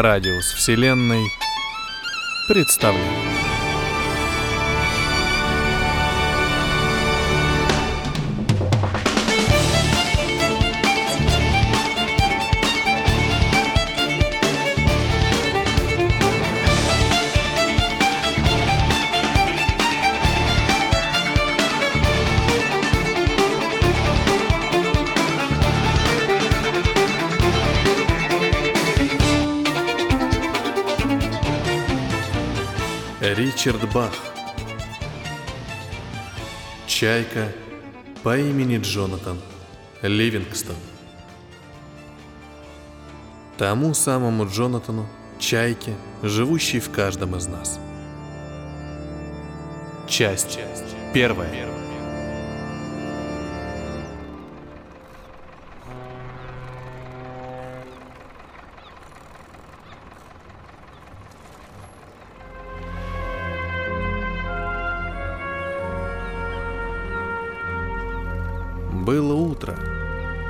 Радиус Вселенной представляет. Ричард Бах Чайка по имени Джонатан Ливингстон Тому самому Джонатану, чайке, живущей в каждом из нас. Часть первая. Было утро,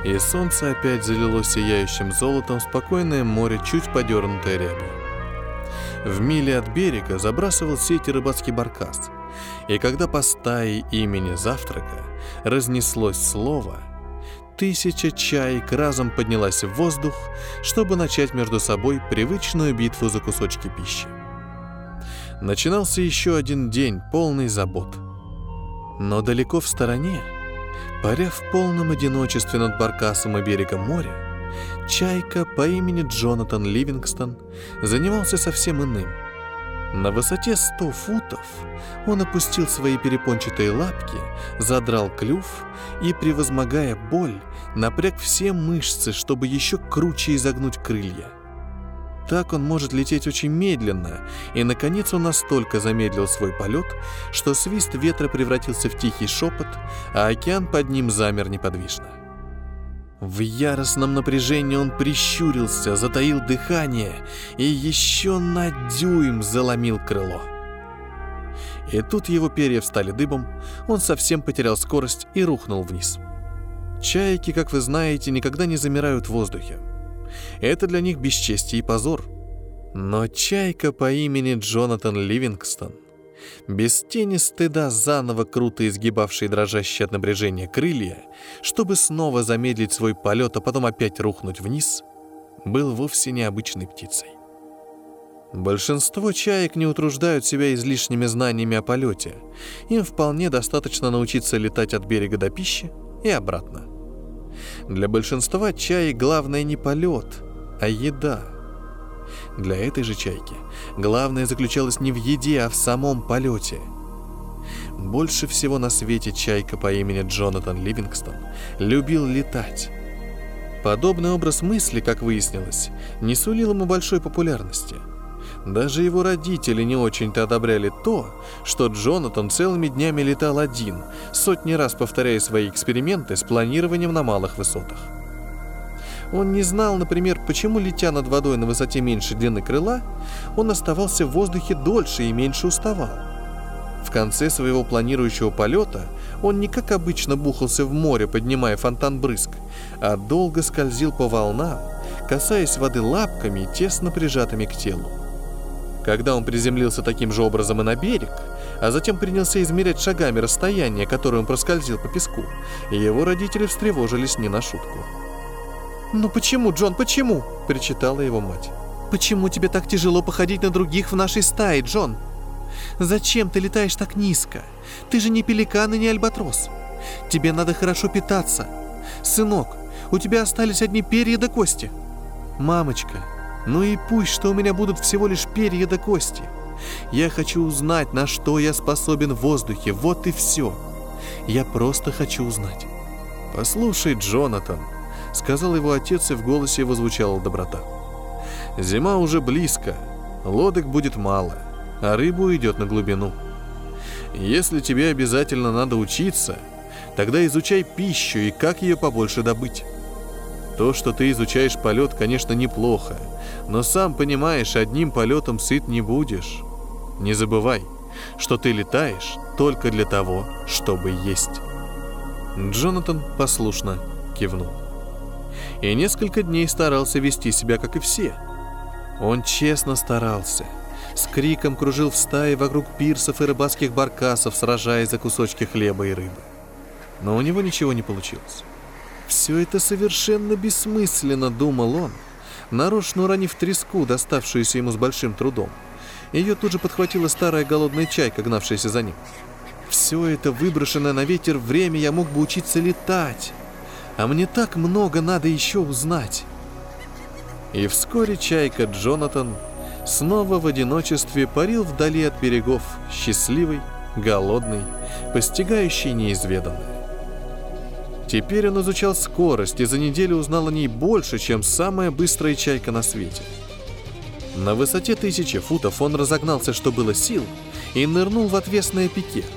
и солнце опять залило сияющим золотом спокойное море, чуть подернутое рябью. В миле от берега забрасывал сети рыбацкий баркас, и когда по стае имени завтрака разнеслось слово, тысяча чаек разом поднялась в воздух, чтобы начать между собой привычную битву за кусочки пищи. Начинался еще один день, полный забот. Но далеко в стороне, Паря в полном одиночестве над баркасом и берегом моря, чайка по имени Джонатан Ливингстон занимался совсем иным. На высоте 100 футов он опустил свои перепончатые лапки, задрал клюв и, превозмогая боль, напряг все мышцы, чтобы еще круче изогнуть крылья. Так он может лететь очень медленно, и, наконец, он настолько замедлил свой полет, что свист ветра превратился в тихий шепот, а океан под ним замер неподвижно. В яростном напряжении он прищурился, затаил дыхание и еще на дюйм заломил крыло. И тут его перья встали дыбом, он совсем потерял скорость и рухнул вниз. Чайки, как вы знаете, никогда не замирают в воздухе. Это для них бесчестие и позор. Но чайка по имени Джонатан Ливингстон, без тени стыда заново круто изгибавший дрожащие от напряжения крылья, чтобы снова замедлить свой полет, а потом опять рухнуть вниз, был вовсе необычной птицей. Большинство чаек не утруждают себя излишними знаниями о полете. Им вполне достаточно научиться летать от берега до пищи и обратно. Для большинства чаек главное не полет, а еда. Для этой же чайки главное заключалось не в еде, а в самом полете. Больше всего на свете чайка по имени Джонатан Ливингстон любил летать. Подобный образ мысли, как выяснилось, не сулил ему большой популярности – даже его родители не очень-то одобряли то, что Джонатан целыми днями летал один, сотни раз повторяя свои эксперименты с планированием на малых высотах. Он не знал, например, почему, летя над водой на высоте меньше длины крыла, он оставался в воздухе дольше и меньше уставал. В конце своего планирующего полета он не как обычно бухался в море, поднимая фонтан брызг, а долго скользил по волнам, касаясь воды лапками, тесно прижатыми к телу. Когда он приземлился таким же образом и на берег, а затем принялся измерять шагами расстояние, которое он проскользил по песку, его родители встревожились не на шутку. «Ну почему, Джон, почему?» – причитала его мать. «Почему тебе так тяжело походить на других в нашей стае, Джон? Зачем ты летаешь так низко? Ты же не пеликан и не альбатрос. Тебе надо хорошо питаться. Сынок, у тебя остались одни перья до кости. Мамочка, ну и пусть, что у меня будут всего лишь перья до кости. Я хочу узнать, на что я способен в воздухе, вот и все. Я просто хочу узнать. «Послушай, Джонатан», — сказал его отец, и в голосе его звучала доброта. «Зима уже близко, лодок будет мало, а рыбу идет на глубину. Если тебе обязательно надо учиться, тогда изучай пищу и как ее побольше добыть. То, что ты изучаешь полет, конечно, неплохо, но сам понимаешь, одним полетом сыт не будешь. Не забывай, что ты летаешь только для того, чтобы есть. Джонатан послушно кивнул. И несколько дней старался вести себя, как и все. Он честно старался. С криком кружил в стае вокруг пирсов и рыбацких баркасов, сражаясь за кусочки хлеба и рыбы. Но у него ничего не получилось. Все это совершенно бессмысленно, думал он, нарочно уронив треску, доставшуюся ему с большим трудом. Ее тут же подхватила старая голодная чайка, гнавшаяся за ним. Все это выброшенное на ветер время я мог бы учиться летать. А мне так много надо еще узнать. И вскоре чайка Джонатан снова в одиночестве парил вдали от берегов, счастливый, голодный, постигающий неизведанное. Теперь он изучал скорость и за неделю узнал о ней больше, чем самая быстрая чайка на свете. На высоте тысячи футов он разогнался, что было сил, и нырнул в отвесное пике –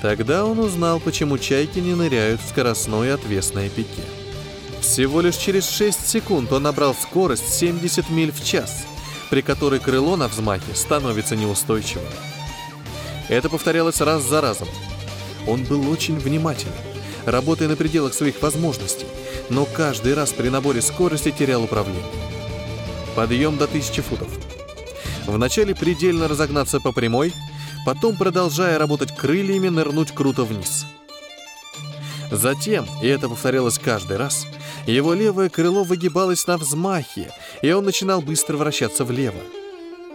Тогда он узнал, почему чайки не ныряют в скоростное отвесное пике. Всего лишь через 6 секунд он набрал скорость 70 миль в час, при которой крыло на взмахе становится неустойчивым. Это повторялось раз за разом. Он был очень внимателен, работая на пределах своих возможностей, но каждый раз при наборе скорости терял управление. Подъем до 1000 футов. Вначале предельно разогнаться по прямой – потом, продолжая работать крыльями, нырнуть круто вниз. Затем, и это повторялось каждый раз, его левое крыло выгибалось на взмахе, и он начинал быстро вращаться влево.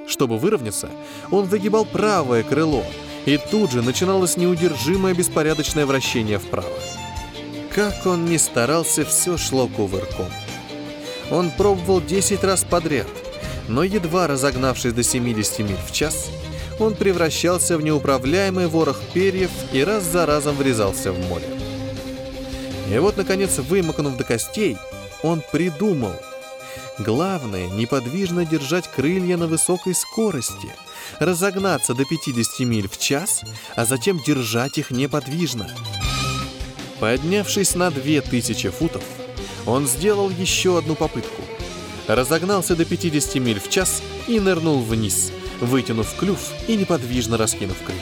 Чтобы выровняться, он выгибал правое крыло, и тут же начиналось неудержимое беспорядочное вращение вправо. Как он ни старался, все шло кувырком. Он пробовал 10 раз подряд, но едва разогнавшись до 70 миль в час, он превращался в неуправляемый ворох перьев и раз за разом врезался в море. И вот, наконец, вымокнув до костей, он придумал. Главное, неподвижно держать крылья на высокой скорости, разогнаться до 50 миль в час, а затем держать их неподвижно. Поднявшись на 2000 футов, он сделал еще одну попытку. Разогнался до 50 миль в час и нырнул вниз – вытянув клюв и неподвижно раскинув крылья.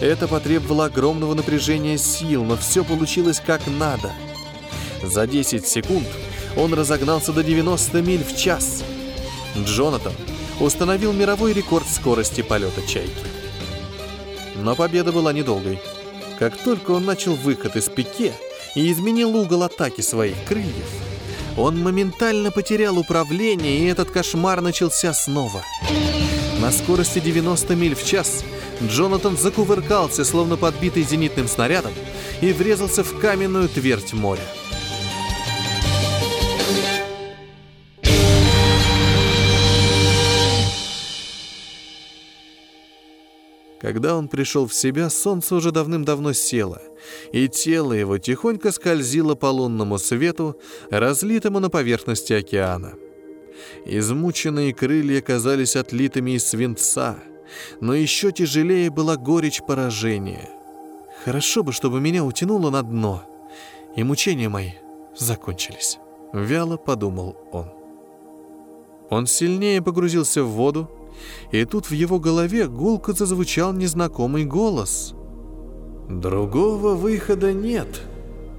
Это потребовало огромного напряжения сил, но все получилось как надо. За 10 секунд он разогнался до 90 миль в час. Джонатан установил мировой рекорд скорости полета чайки. Но победа была недолгой. Как только он начал выход из пике и изменил угол атаки своих крыльев, он моментально потерял управление, и этот кошмар начался снова. На скорости 90 миль в час Джонатан закувыркался, словно подбитый зенитным снарядом, и врезался в каменную твердь моря. Когда он пришел в себя, солнце уже давным-давно село, и тело его тихонько скользило по лунному свету, разлитому на поверхности океана. Измученные крылья казались отлитыми из свинца, но еще тяжелее была горечь поражения. Хорошо бы, чтобы меня утянуло на дно, и мучения мои закончились. Вяло подумал он. Он сильнее погрузился в воду, и тут в его голове гулко зазвучал незнакомый голос. «Другого выхода нет.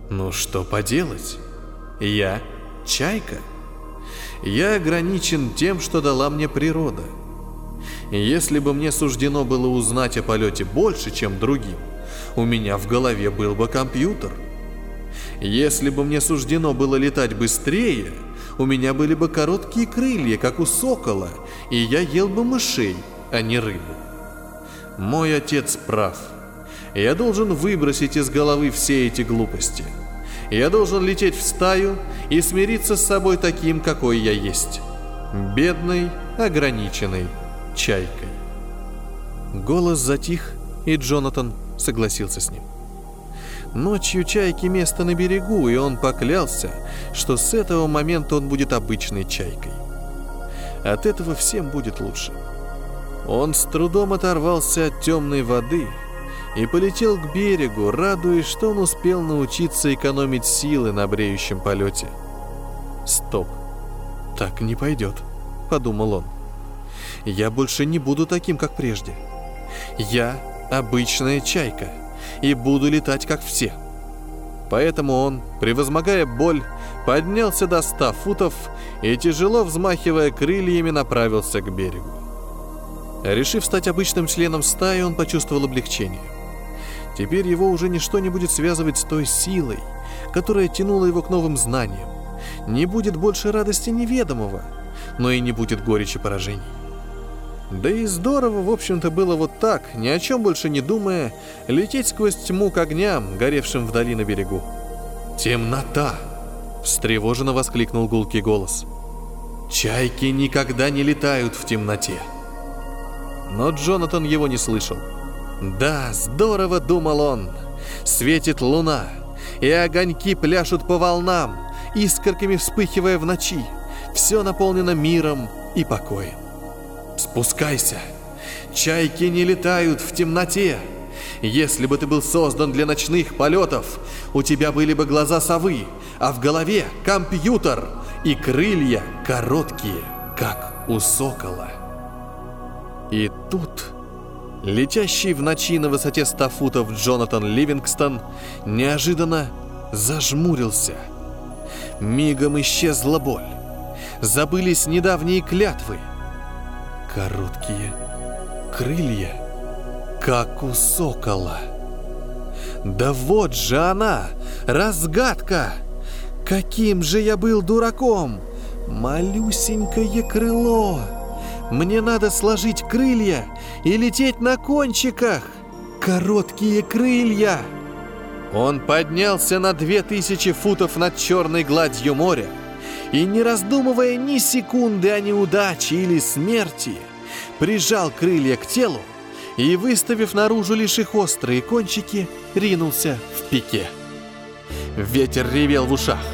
Ну что поделать? Я — чайка». Я ограничен тем, что дала мне природа. если бы мне суждено было узнать о полете больше, чем другим, у меня в голове был бы компьютер. Если бы мне суждено было летать быстрее, у меня были бы короткие крылья, как у сокола, и я ел бы мышей, а не рыбу. Мой отец прав. Я должен выбросить из головы все эти глупости – я должен лететь в стаю и смириться с собой таким, какой я есть. Бедной, ограниченной чайкой. Голос затих, и Джонатан согласился с ним. Ночью чайки место на берегу, и он поклялся, что с этого момента он будет обычной чайкой. От этого всем будет лучше. Он с трудом оторвался от темной воды – и полетел к берегу, радуясь, что он успел научиться экономить силы на бреющем полете. «Стоп, так не пойдет», — подумал он. «Я больше не буду таким, как прежде. Я обычная чайка и буду летать, как все». Поэтому он, превозмогая боль, поднялся до ста футов и, тяжело взмахивая крыльями, направился к берегу. Решив стать обычным членом стаи, он почувствовал облегчение. Теперь его уже ничто не будет связывать с той силой, которая тянула его к новым знаниям. Не будет больше радости неведомого, но и не будет горечи поражений. Да и здорово, в общем-то, было вот так, ни о чем больше не думая, лететь сквозь тьму к огням, горевшим вдали на берегу. «Темнота!» — встревоженно воскликнул гулкий голос. «Чайки никогда не летают в темноте!» Но Джонатан его не слышал. «Да, здорово!» — думал он. «Светит луна, и огоньки пляшут по волнам, искорками вспыхивая в ночи. Все наполнено миром и покоем. Спускайся. Чайки не летают в темноте. Если бы ты был создан для ночных полетов, у тебя были бы глаза совы, а в голове компьютер и крылья короткие, как у сокола. И тут летящий в ночи на высоте 100 футов Джонатан Ливингстон неожиданно зажмурился. Мигом исчезла боль. Забылись недавние клятвы – Короткие крылья, как у сокола. Да вот же она, разгадка! Каким же я был дураком! Малюсенькое крыло! Мне надо сложить крылья и лететь на кончиках! Короткие крылья! Он поднялся на две тысячи футов над черной гладью моря, и, не раздумывая ни секунды о неудаче или смерти, прижал крылья к телу и, выставив наружу лишь их острые кончики, ринулся в пике. Ветер ревел в ушах.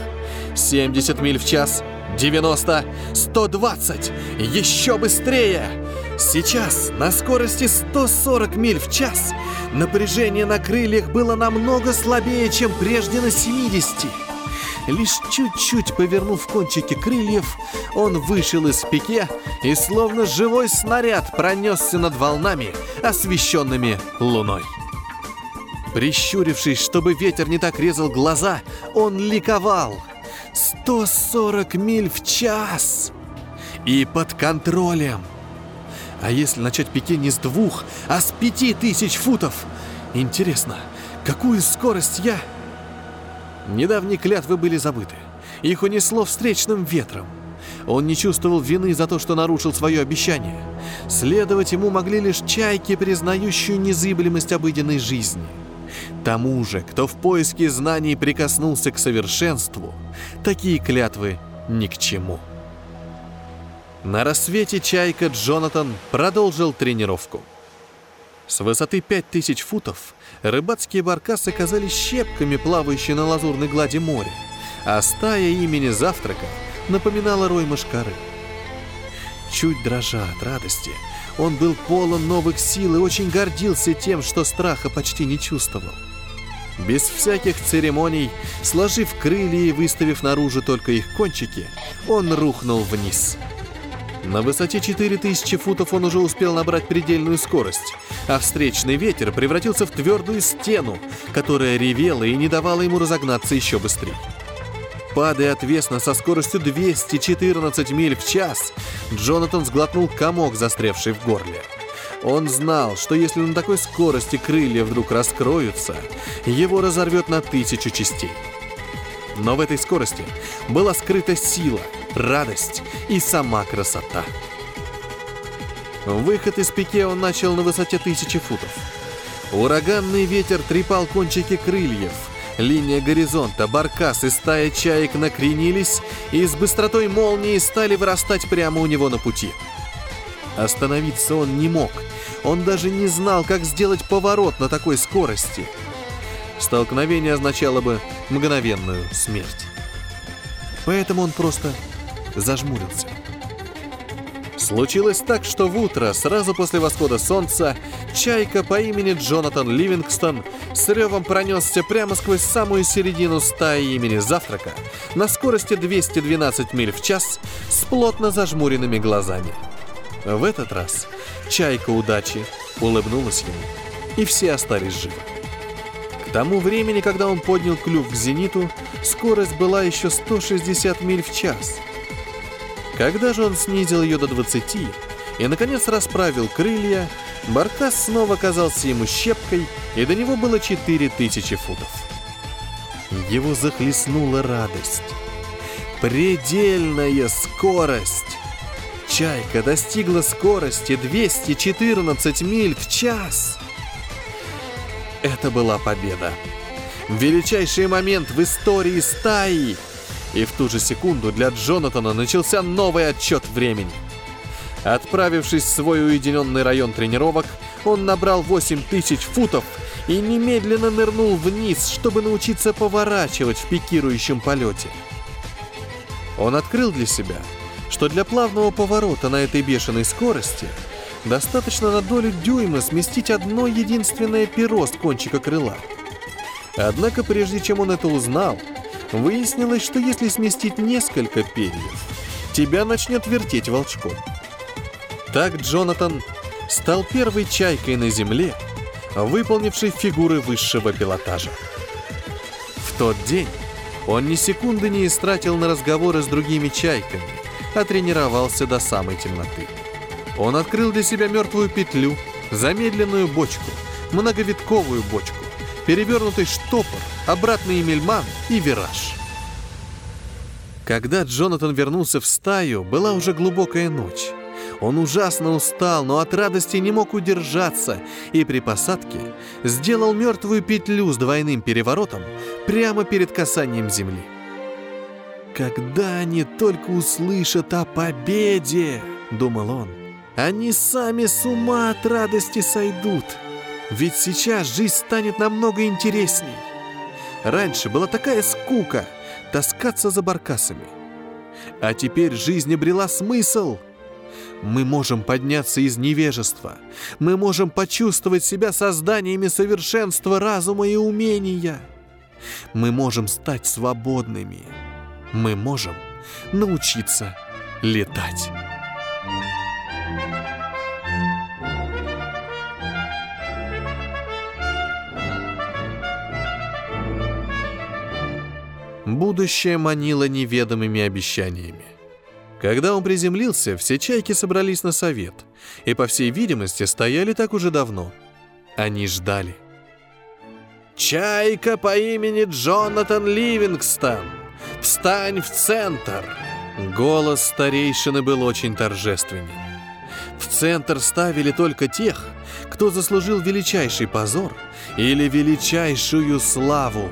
70 миль в час, 90, 120, еще быстрее! Сейчас, на скорости 140 миль в час, напряжение на крыльях было намного слабее, чем прежде на 70. Лишь чуть-чуть повернув кончики крыльев, он вышел из пике и словно живой снаряд пронесся над волнами, освещенными луной. Прищурившись, чтобы ветер не так резал глаза, он ликовал. 140 миль в час! И под контролем! А если начать пике не с двух, а с пяти тысяч футов? Интересно, какую скорость я Недавние клятвы были забыты. Их унесло встречным ветром. Он не чувствовал вины за то, что нарушил свое обещание. Следовать ему могли лишь чайки, признающие незыблемость обыденной жизни. Тому же, кто в поиске знаний прикоснулся к совершенству, такие клятвы ни к чему. На рассвете чайка Джонатан продолжил тренировку. С высоты 5000 футов рыбацкие баркасы казались щепками, плавающие на лазурной глади моря, а стая имени Завтрака напоминала рой мышкары. Чуть дрожа от радости, он был полон новых сил и очень гордился тем, что страха почти не чувствовал. Без всяких церемоний, сложив крылья и выставив наружу только их кончики, он рухнул вниз – на высоте 4000 футов он уже успел набрать предельную скорость, а встречный ветер превратился в твердую стену, которая ревела и не давала ему разогнаться еще быстрее. Падая отвесно со скоростью 214 миль в час, Джонатан сглотнул комок, застрявший в горле. Он знал, что если на такой скорости крылья вдруг раскроются, его разорвет на тысячу частей. Но в этой скорости была скрыта сила, радость и сама красота. Выход из пике он начал на высоте тысячи футов. Ураганный ветер трепал кончики крыльев. Линия горизонта, баркас и стая чаек накренились и с быстротой молнии стали вырастать прямо у него на пути. Остановиться он не мог. Он даже не знал, как сделать поворот на такой скорости – Столкновение означало бы мгновенную смерть. Поэтому он просто зажмурился. Случилось так, что в утро, сразу после восхода солнца, чайка по имени Джонатан Ливингстон с ревом пронесся прямо сквозь самую середину стаи имени Завтрака на скорости 212 миль в час с плотно зажмуренными глазами. В этот раз чайка удачи улыбнулась ему, и все остались живы. К тому времени, когда он поднял клюв к зениту, скорость была еще 160 миль в час. Когда же он снизил ее до 20 и, наконец, расправил крылья, Баркас снова казался ему щепкой, и до него было 4000 футов. Его захлестнула радость. Предельная скорость! Чайка достигла скорости 214 миль в час. Это была победа. Величайший момент в истории стаи. И в ту же секунду для Джонатана начался новый отчет времени. Отправившись в свой уединенный район тренировок, он набрал 8000 футов и немедленно нырнул вниз, чтобы научиться поворачивать в пикирующем полете. Он открыл для себя, что для плавного поворота на этой бешеной скорости достаточно на долю дюйма сместить одно единственное перо с кончика крыла. Однако прежде чем он это узнал, выяснилось, что если сместить несколько перьев, тебя начнет вертеть волчком. Так Джонатан стал первой чайкой на Земле, выполнившей фигуры высшего пилотажа. В тот день он ни секунды не истратил на разговоры с другими чайками, а тренировался до самой темноты. Он открыл для себя мертвую петлю, замедленную бочку, многовитковую бочку, перевернутый штопор, обратный мельман и вираж. Когда Джонатан вернулся в стаю, была уже глубокая ночь. Он ужасно устал, но от радости не мог удержаться и при посадке сделал мертвую петлю с двойным переворотом прямо перед касанием земли. «Когда они только услышат о победе!» — думал он. «Они сами с ума от радости сойдут!» Ведь сейчас жизнь станет намного интересней. Раньше была такая скука таскаться за баркасами. А теперь жизнь обрела смысл — мы можем подняться из невежества. Мы можем почувствовать себя созданиями совершенства разума и умения. Мы можем стать свободными. Мы можем научиться летать. Будущее манило неведомыми обещаниями. Когда он приземлился, все чайки собрались на совет и, по всей видимости, стояли так уже давно. Они ждали. «Чайка по имени Джонатан Ливингстон! Встань в центр!» Голос старейшины был очень торжественен. В центр ставили только тех, кто заслужил величайший позор или величайшую славу.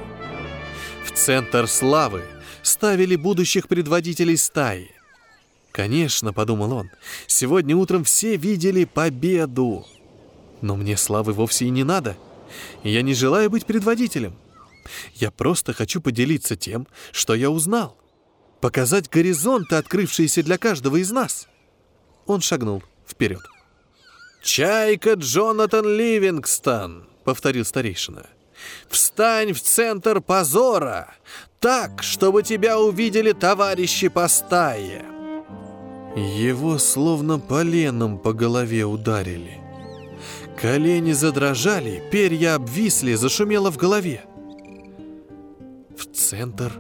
В центр славы ставили будущих предводителей стаи, Конечно, подумал он, сегодня утром все видели победу. Но мне славы вовсе и не надо. Я не желаю быть предводителем. Я просто хочу поделиться тем, что я узнал. Показать горизонты, открывшиеся для каждого из нас. Он шагнул вперед. «Чайка Джонатан Ливингстон», — повторил старейшина. «Встань в центр позора, так, чтобы тебя увидели товарищи по стае». Его словно поленом по голове ударили. Колени задрожали, перья обвисли, зашумело в голове. В центр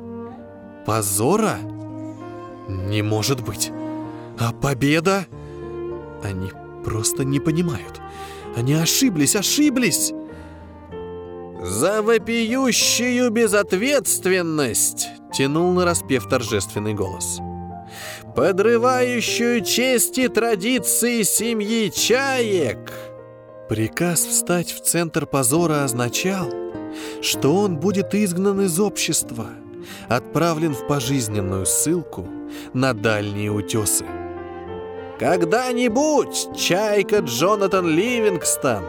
позора? Не может быть. А победа? Они просто не понимают. Они ошиблись, ошиблись. «За вопиющую безответственность!» — тянул на распев торжественный голос подрывающую честь и традиции семьи чаек. Приказ встать в центр позора означал, что он будет изгнан из общества, отправлен в пожизненную ссылку на дальние утесы. Когда-нибудь, чайка Джонатан Ливингстон,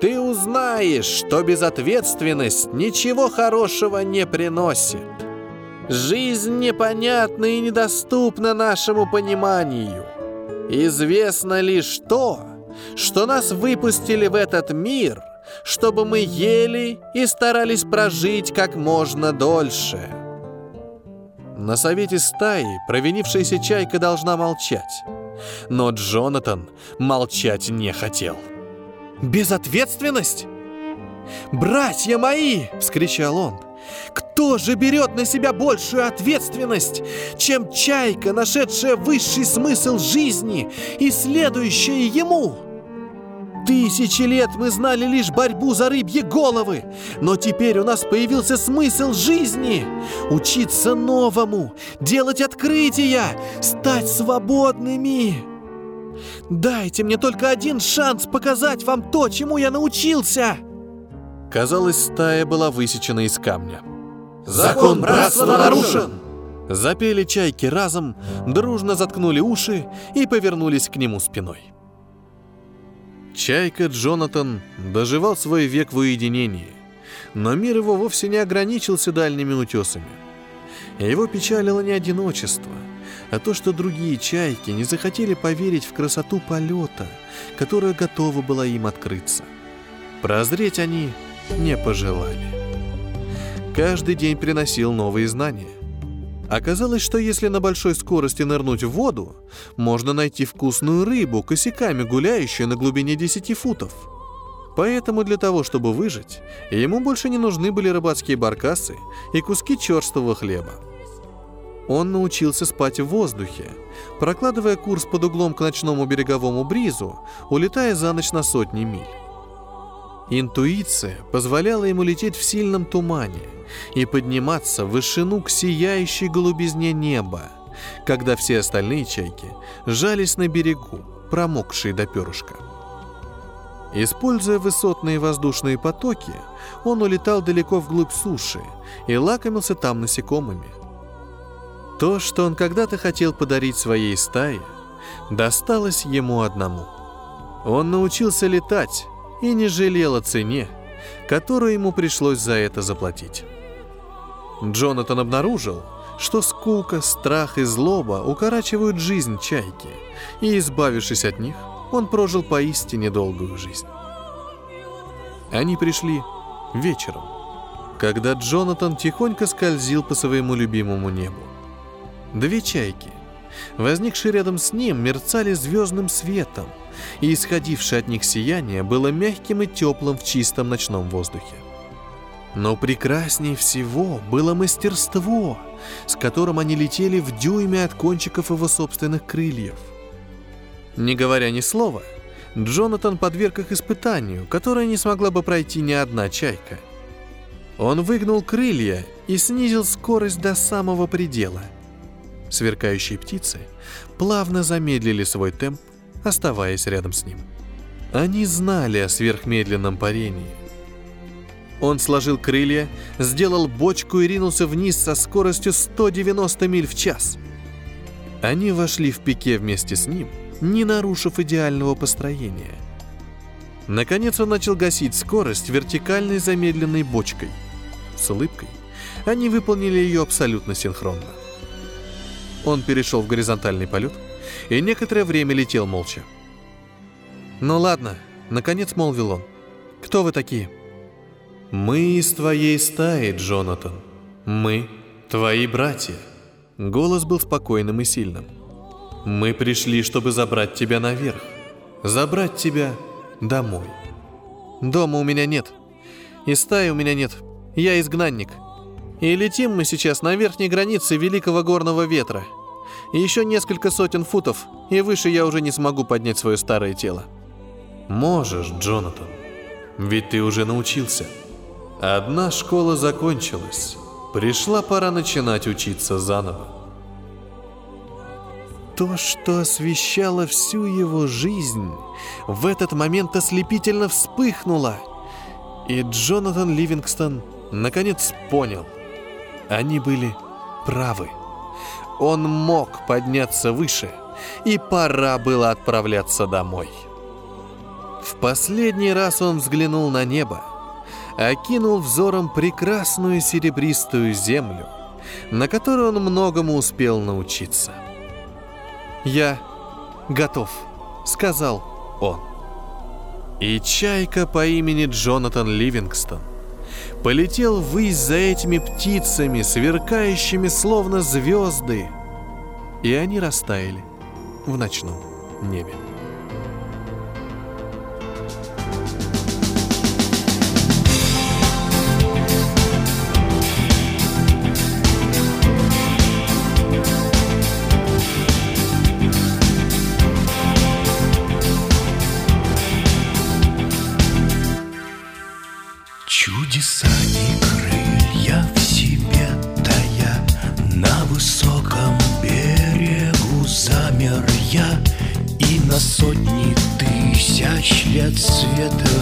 ты узнаешь, что безответственность ничего хорошего не приносит. Жизнь непонятна и недоступна нашему пониманию. Известно лишь то, что нас выпустили в этот мир, чтобы мы ели и старались прожить как можно дольше. На совете стаи провинившаяся чайка должна молчать. Но Джонатан молчать не хотел. «Безответственность? Братья мои!» — вскричал он. Кто же берет на себя большую ответственность, чем чайка, нашедшая высший смысл жизни и следующая ему? Тысячи лет мы знали лишь борьбу за рыбьи головы, но теперь у нас появился смысл жизни — учиться новому, делать открытия, стать свободными. Дайте мне только один шанс показать вам то, чему я научился. Казалось, стая была высечена из камня. Закон братства нарушен! Запели чайки разом, дружно заткнули уши и повернулись к нему спиной. Чайка Джонатан доживал свой век в уединении, но мир его вовсе не ограничился дальними утесами. Его печалило не одиночество, а то, что другие чайки не захотели поверить в красоту полета, которая готова была им открыться. Прозреть они не пожелали. Каждый день приносил новые знания. Оказалось, что если на большой скорости нырнуть в воду, можно найти вкусную рыбу, косяками гуляющую на глубине 10 футов. Поэтому для того, чтобы выжить, ему больше не нужны были рыбацкие баркасы и куски черствого хлеба. Он научился спать в воздухе, прокладывая курс под углом к ночному береговому бризу, улетая за ночь на сотни миль. Интуиция позволяла ему лететь в сильном тумане и подниматься в вышину к сияющей голубизне неба, когда все остальные чайки жались на берегу, промокшие до перышка. Используя высотные воздушные потоки, он улетал далеко вглубь суши и лакомился там насекомыми. То, что он когда-то хотел подарить своей стае, досталось ему одному. Он научился летать, и не жалел о цене, которую ему пришлось за это заплатить. Джонатан обнаружил, что скука, страх и злоба укорачивают жизнь чайки, и, избавившись от них, он прожил поистине долгую жизнь. Они пришли вечером, когда Джонатан тихонько скользил по своему любимому небу. Две чайки, возникшие рядом с ним, мерцали звездным светом – и исходившее от них сияние было мягким и теплым в чистом ночном воздухе. Но прекраснее всего было мастерство, с которым они летели в дюйме от кончиков его собственных крыльев. Не говоря ни слова, Джонатан подверг их испытанию, которое не смогла бы пройти ни одна чайка. Он выгнул крылья и снизил скорость до самого предела. Сверкающие птицы плавно замедлили свой темп оставаясь рядом с ним. Они знали о сверхмедленном парении. Он сложил крылья, сделал бочку и ринулся вниз со скоростью 190 миль в час. Они вошли в пике вместе с ним, не нарушив идеального построения. Наконец он начал гасить скорость вертикальной замедленной бочкой. С улыбкой они выполнили ее абсолютно синхронно. Он перешел в горизонтальный полет – и некоторое время летел молча. «Ну ладно», — наконец молвил он. «Кто вы такие?» «Мы из твоей стаи, Джонатан. Мы — твои братья». Голос был спокойным и сильным. «Мы пришли, чтобы забрать тебя наверх. Забрать тебя домой». «Дома у меня нет. И стаи у меня нет. Я изгнанник. И летим мы сейчас на верхней границе Великого Горного Ветра. Еще несколько сотен футов, и выше я уже не смогу поднять свое старое тело. Можешь, Джонатан. Ведь ты уже научился. Одна школа закончилась. Пришла пора начинать учиться заново. То, что освещало всю его жизнь, в этот момент ослепительно вспыхнуло. И Джонатан Ливингстон наконец понял. Они были правы. Он мог подняться выше, и пора было отправляться домой. В последний раз он взглянул на небо, окинул взором прекрасную серебристую землю, на которой он многому успел научиться. «Я готов», — сказал он. И чайка по имени Джонатан Ливингстон полетел ввысь за этими птицами, сверкающими словно звезды, и они растаяли в ночном небе. Тысяч лет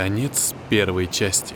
Конец первой части.